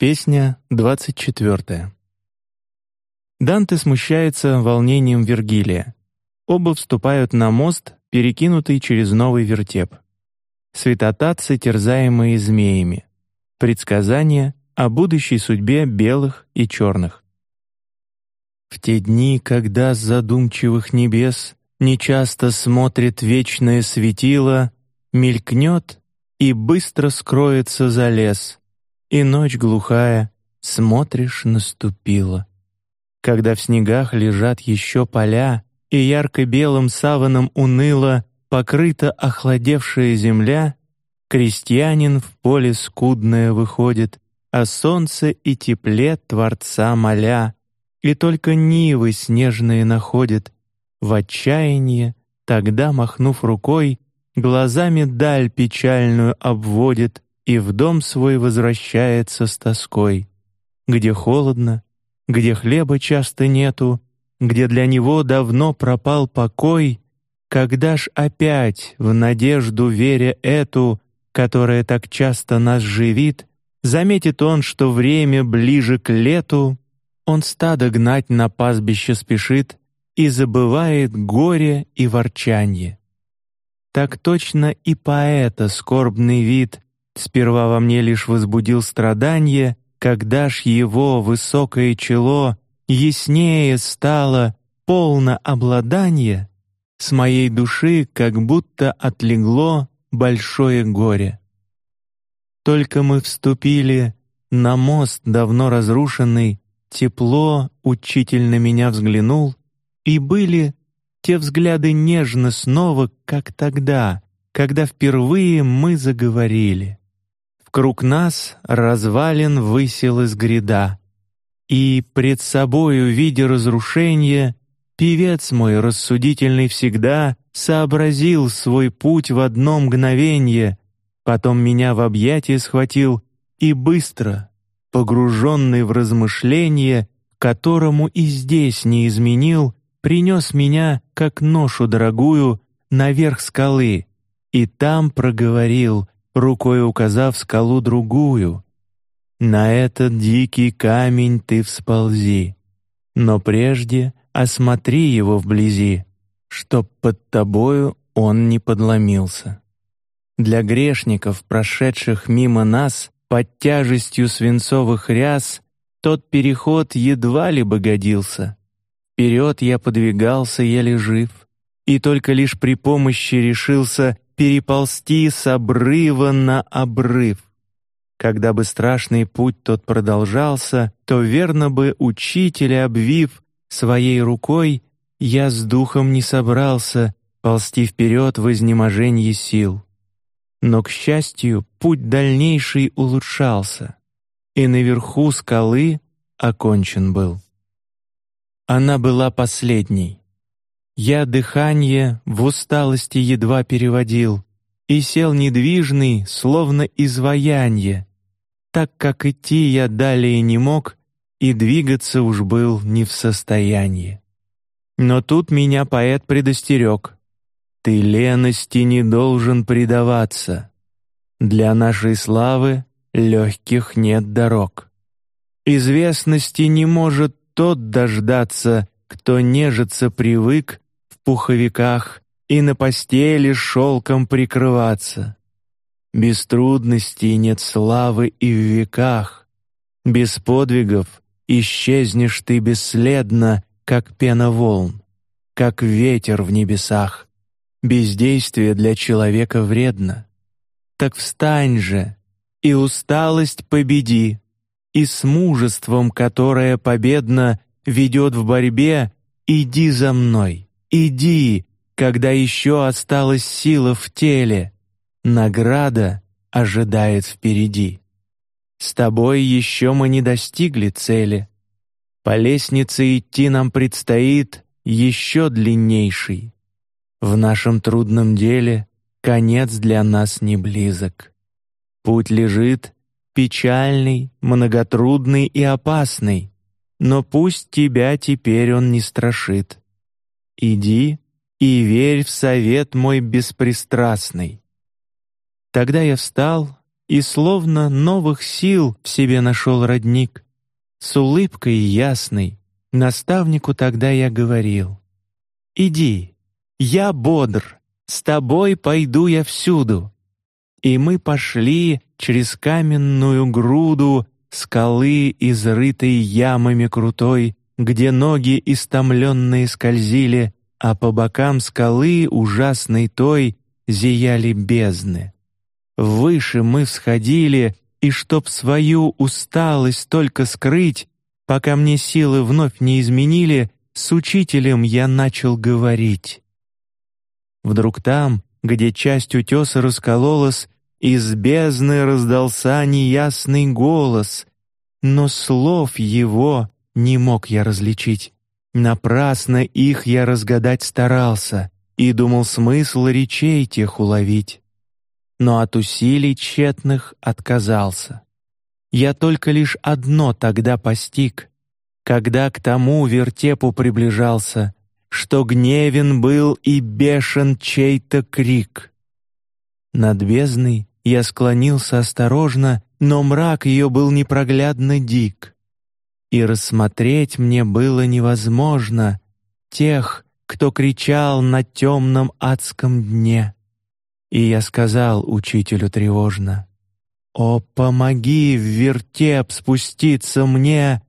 Песня двадцать четвертая. Данте смущается волнением Вергилия. Оба вступают на мост, перекинутый через новый вертеп. Святотатцы, терзаемые змеями. Предсказания о будущей судьбе белых и черных. В те дни, когда с задумчивых небес нечасто смотрит вечное светило, мелькнет и быстро скроется за лес — и ночь глухая, смотришь, наступила. Когда в снегах лежат еще поля, и ярко-белым саваном уныло покрыта охладевшая земля, крестьянин в поле скудное выходит, а солнце и тепле Творца моля, и только нивы снежные находит. В отчаянии, тогда, махнув рукой, глазами даль печальную обводит, и в дом свой возвращается с тоской, где холодно, где хлеба часто нету, где для него давно пропал покой, когда ж опять в надежду веря эту, которая так часто нас живит, заметит он, что время ближе к лету, он стадо гнать на пастбище спешит и забывает горе и ворчанье. Так точно и поэта скорбный вид Сперва во мне лишь возбудил страдание, когда ж его высокое чело яснее стало, полно обладание, с моей души как будто отлегло большое горе. Только мы вступили на мост давно разрушенный, тепло учитель на меня взглянул, и были те взгляды нежно снова, как тогда, когда впервые мы заговорили. Круг нас развалин высел из гряда, и пред собою, видя разрушение, певец мой рассудительный всегда сообразил свой путь в одно мгновенье, потом меня в объятия схватил и быстро, погруженный в размышление, которому и здесь не изменил, принес меня как ношу дорогую наверх скалы и там проговорил рукой указав скалу другую. На этот дикий камень ты всползи, но прежде осмотри его вблизи, чтоб под тобою он не подломился. Для грешников, прошедших мимо нас под тяжестью свинцовых ряс, тот переход едва ли бы годился. Вперед я подвигался, еле жив, и только лишь при помощи решился переползти с обрыва на обрыв. Когда бы страшный путь тот продолжался, то верно бы учителя обвив своей рукой, я с духом не собрался ползти вперед в изнеможении сил. Но к счастью, путь дальнейший улучшался, и наверху скалы окончен был. Она была последней. Я дыхание в усталости едва переводил и сел недвижный, словно изваяние, так как идти я далее не мог и двигаться уж был не в состоянии. Но тут меня поэт предостерег: ты лености не должен предаваться. Для нашей славы легких нет дорог. Известности не может тот дождаться, кто нежиться привык пуховиках и на постели шелком прикрываться. Без трудностей нет славы и в веках, без подвигов исчезнешь ты бесследно, как пена волн, как ветер в небесах. Бездействие для человека вредно. Так встань же и усталость победи, и с мужеством, которое победно ведет в борьбе, иди за мной. Иди, когда еще осталась сила в теле. Награда ожидает впереди. С тобой еще мы не достигли цели. По лестнице идти нам предстоит еще длиннейший. В нашем трудном деле конец для нас не близок. Путь лежит печальный, многотрудный и опасный, но пусть тебя теперь он не страшит. Иди и верь в совет мой беспристрастный. Тогда я встал и словно новых сил в себе нашел родник. С улыбкой ясной наставнику тогда я говорил: "Иди, я бодр, с тобой пойду я всюду". И мы пошли через каменную груду скалы, изрытой ямами крутой, где ноги истомленные скользили, а по бокам скалы ужасной той зияли бездны. Выше мы всходили, и чтоб свою усталость только скрыть, пока мне силы вновь не изменили, с учителем я начал говорить. Вдруг там, где часть утеса раскололась, из бездны раздался неясный голос, но слов его не мог я различить. Напрасно их я разгадать старался и думал смысл речей тех уловить, но от усилий тщетных отказался. Я только лишь одно тогда постиг, когда к тому вертепу приближался, что гневен был и бешен чей-то крик. Над бездной я склонился осторожно, но мрак ее был непроглядно дик, и рассмотреть мне было невозможно тех, кто кричал на темном адском дне. И я сказал учителю тревожно: "О, помоги в вертеп спуститься мне!"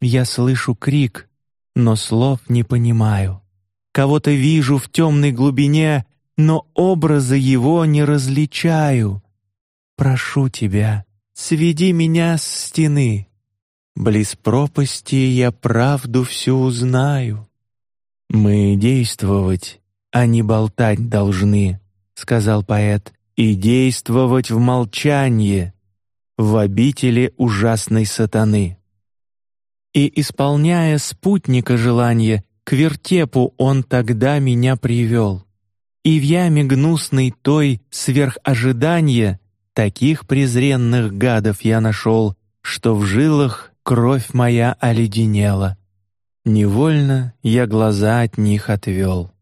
Я слышу крик, но слов не понимаю. Кого-то вижу в темной глубине, но образа его не различаю. Прошу тебя, сведи меня с стены. Близ пропасти я правду всю узнаю. Мы действовать, а не болтать должны, сказал поэт, и действовать в молчании, в обители ужасной сатаны. И исполняя спутника желания, к вертепу он тогда меня привел, и в яме гнусной той сверх ожидания Таких презренных гадов я нашел, что в жилах кровь моя оледенела. Невольно я глаза от них отвел.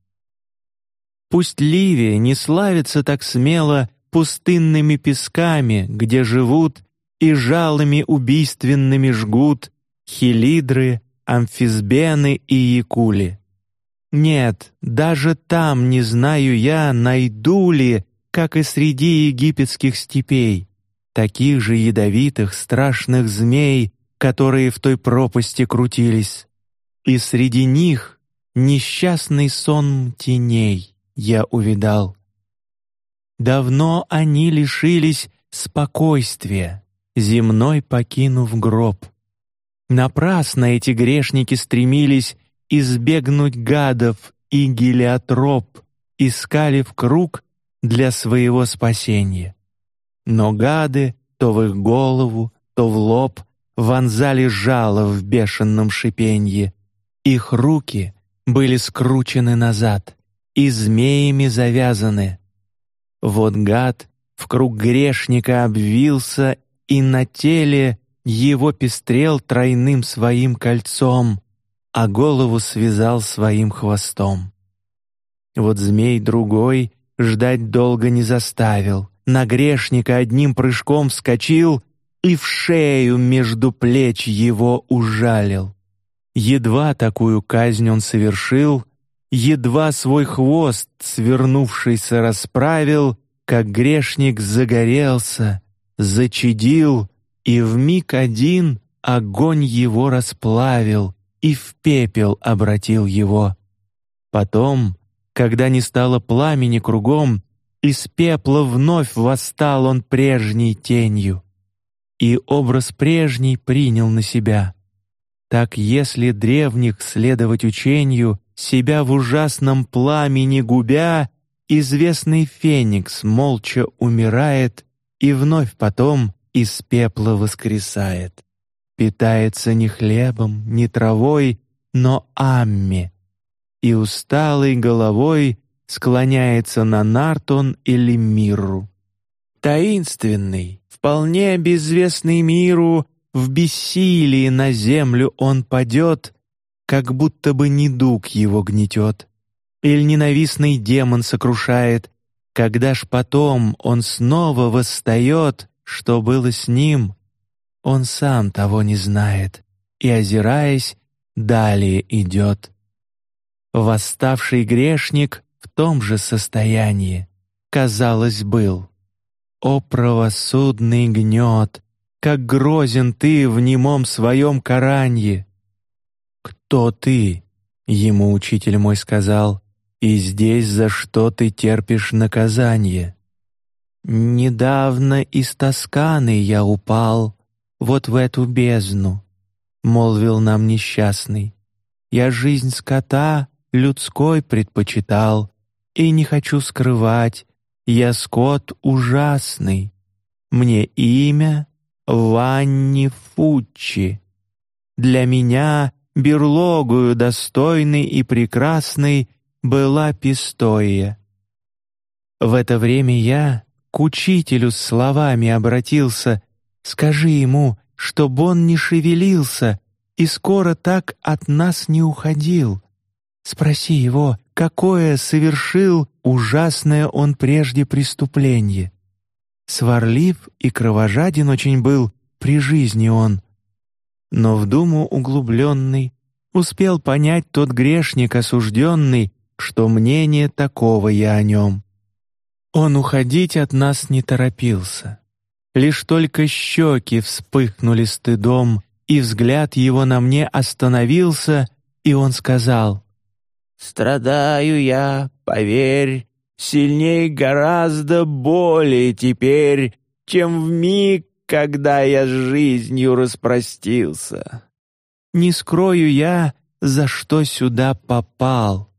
Пусть Ливия не славится так смело пустынными песками, где живут и жалами убийственными жгут хилидры, амфисбены и якули. Нет, даже там не знаю я, найду ли как и среди египетских степей, таких же ядовитых страшных змей, которые в той пропасти крутились, и среди них несчастный сон теней я увидал. Давно они лишились спокойствия, земной покинув гроб. Напрасно эти грешники стремились избегнуть гадов и гелиотроп, искали в круг для своего спасения. Но гады то в их голову, то в лоб вонзали жало в бешеном шипенье. Их руки были скручены назад и змеями завязаны. Вот гад в круг грешника обвился и на теле его пестрел тройным своим кольцом, а голову связал своим хвостом. Вот змей другой ждать долго не заставил. На грешника одним прыжком вскочил и в шею между плеч его ужалил. Едва такую казнь он совершил, едва свой хвост свернувшийся расправил, как грешник загорелся, зачадил, и в миг один огонь его расплавил и в пепел обратил его. Потом когда не стало пламени кругом, из пепла вновь восстал он прежней тенью, и образ прежний принял на себя. Так, если древних следовать учению, себя в ужасном пламени губя, известный феникс молча умирает и вновь потом из пепла воскресает. Питается не хлебом, не травой, но амми, и усталой головой склоняется на Нартон или Мирру. Таинственный, вполне безвестный миру, в бессилии на землю он падет, как будто бы недуг его гнетет, или ненавистный демон сокрушает, когда ж потом он снова восстает, что было с ним, он сам того не знает и, озираясь, далее идет. Восставший грешник в том же состоянии, казалось, был. О правосудный гнет, как грозен ты в немом своем Коранье! Кто ты? Ему учитель мой сказал, и здесь за что ты терпишь наказание? Недавно из Тосканы я упал, вот в эту бездну, молвил нам несчастный. Я жизнь скота людской предпочитал, и не хочу скрывать, я скот ужасный. Мне имя Ванни Фуччи. Для меня берлогую достойный и прекрасный была Пистоия. В это время я к учителю словами обратился: скажи ему, чтоб он не шевелился и скоро так от нас не уходил. Спроси его, какое совершил ужасное он прежде преступление. Сварлив и кровожаден очень был при жизни он, но в думу углубленный успел понять тот грешник осужденный, что мнение такого я о нем. Он уходить от нас не торопился. Лишь только щеки вспыхнули стыдом, и взгляд его на мне остановился, и он сказал: «Страдаю я, поверь, сильней гораздо более теперь, чем в миг, когда я с жизнью распростился. Не скрою я, за что сюда попал.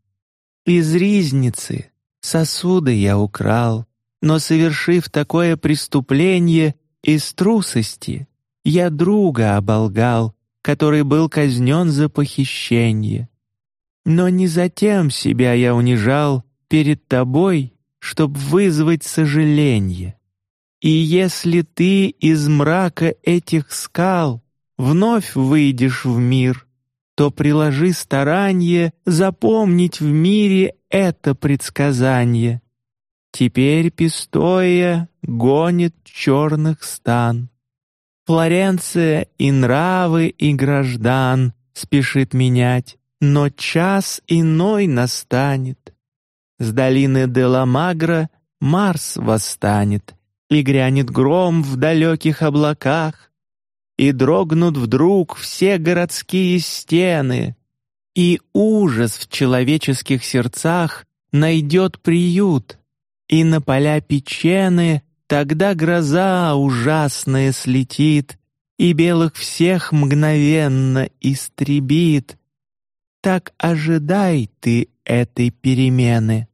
Из ризницы сосуды я украл, но совершив такое преступление из трусости, я друга оболгал, который был казнен за похищение. Но не затем себя я унижал перед тобой, чтоб вызвать сожаление. И если ты из мрака этих скал вновь выйдешь в мир, то приложи старание запомнить в мире это предсказание. Теперь Пистоя гонит черных стан. Флоренция и нравы и граждан спешит менять, но час иной настанет. С долины Деламагра Марс восстанет, и грянет гром в далеких облаках, и дрогнут вдруг все городские стены, и ужас в человеческих сердцах найдет приют, и на поля печены тогда гроза ужасная слетит, и белых всех мгновенно истребит. Так ожидай ты этой перемены.